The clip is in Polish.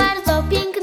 bardzo piękny.